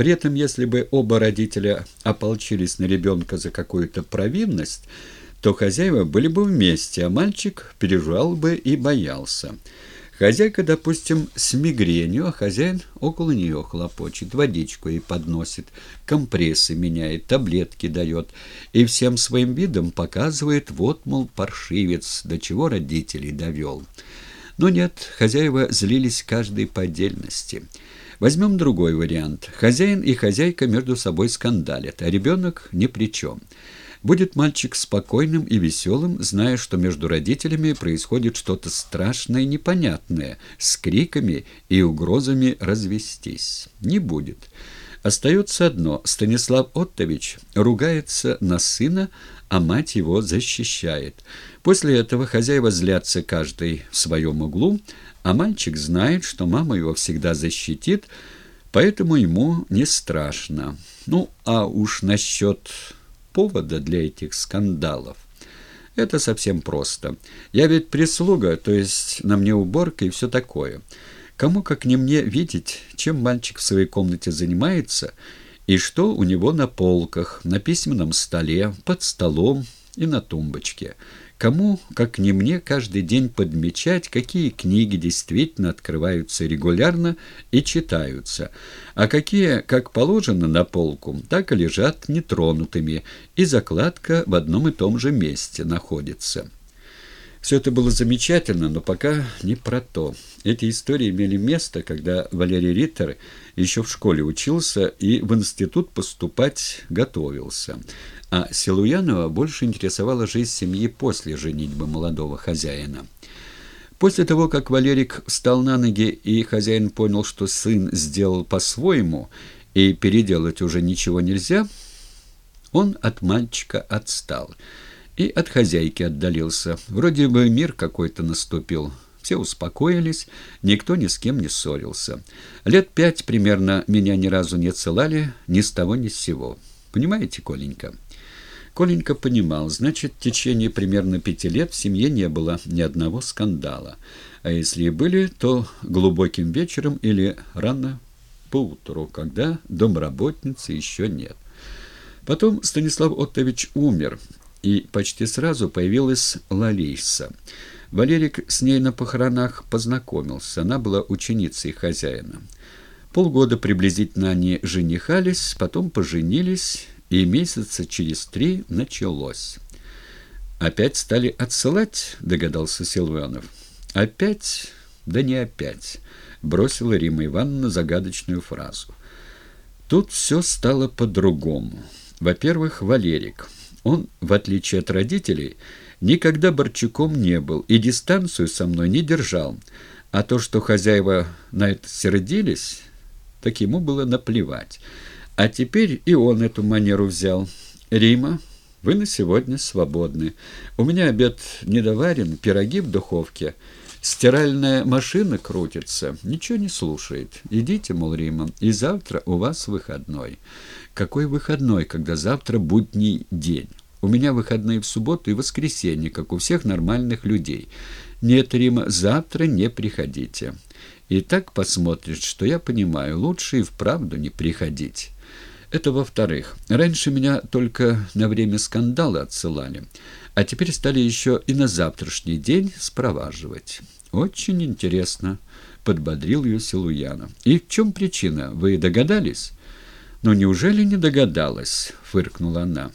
При этом, если бы оба родителя ополчились на ребенка за какую-то провинность, то хозяева были бы вместе, а мальчик переживал бы и боялся. Хозяйка, допустим, с мигренью, а хозяин около нее хлопочет, водичку ей подносит, компрессы меняет, таблетки дает и всем своим видом показывает, вот, мол, паршивец, до чего родителей довел. Но нет, хозяева злились каждый по отдельности. Возьмем другой вариант. Хозяин и хозяйка между собой скандалят, а ребенок ни при чем. Будет мальчик спокойным и веселым, зная, что между родителями происходит что-то страшное и непонятное, с криками и угрозами развестись. Не будет. Остается одно. Станислав Оттович ругается на сына, а мать его защищает. После этого хозяева злятся каждый в своем углу, а мальчик знает, что мама его всегда защитит, поэтому ему не страшно. Ну, а уж насчет повода для этих скандалов. Это совсем просто. Я ведь прислуга, то есть на мне уборка и все такое. Кому, как не мне, видеть, чем мальчик в своей комнате занимается и что у него на полках, на письменном столе, под столом и на тумбочке. Кому, как не мне, каждый день подмечать, какие книги действительно открываются регулярно и читаются, а какие, как положено на полку, так и лежат нетронутыми, и закладка в одном и том же месте находится. Все это было замечательно, но пока не про то. Эти истории имели место, когда Валерий Риттер еще в школе учился и в институт поступать готовился. А Силуянова больше интересовала жизнь семьи после женитьбы молодого хозяина. После того, как Валерик встал на ноги и хозяин понял, что сын сделал по-своему и переделать уже ничего нельзя, он от мальчика отстал и от хозяйки отдалился. Вроде бы мир какой-то наступил. Все успокоились, никто ни с кем не ссорился. Лет пять примерно меня ни разу не целали ни с того ни с сего. Понимаете, Коленька? Коленька понимал, значит, в течение примерно пяти лет в семье не было ни одного скандала. А если и были, то глубоким вечером или рано поутру, когда домработницы еще нет. Потом Станислав Оттович умер, и почти сразу появилась Лалиса. Валерик с ней на похоронах познакомился, она была ученицей хозяина. Полгода приблизительно они женихались, потом поженились, и месяца через три началось. «Опять стали отсылать?» — догадался Силуянов. «Опять? Да не опять», — бросила Рима Ивановна загадочную фразу. Тут все стало по-другому. Во-первых, Валерик. Он, в отличие от родителей, никогда Борчуком не был и дистанцию со мной не держал. А то, что хозяева на это сердились, так ему было наплевать. А теперь и он эту манеру взял. «Рима, вы на сегодня свободны. У меня обед недоварен, пироги в духовке». Стиральная машина крутится, ничего не слушает. Идите, мол, Рима, и завтра у вас выходной. Какой выходной, когда завтра будний день? У меня выходные в субботу и воскресенье, как у всех нормальных людей. Нет, Рима, завтра не приходите. И так посмотрит, что я понимаю, лучше и вправду не приходить. Это во-вторых. Раньше меня только на время скандала отсылали, а теперь стали еще и на завтрашний день спроваживать. Очень интересно, подбодрил ее Силуяна. И в чем причина, вы догадались? «Ну неужели не догадалась?» — фыркнула она.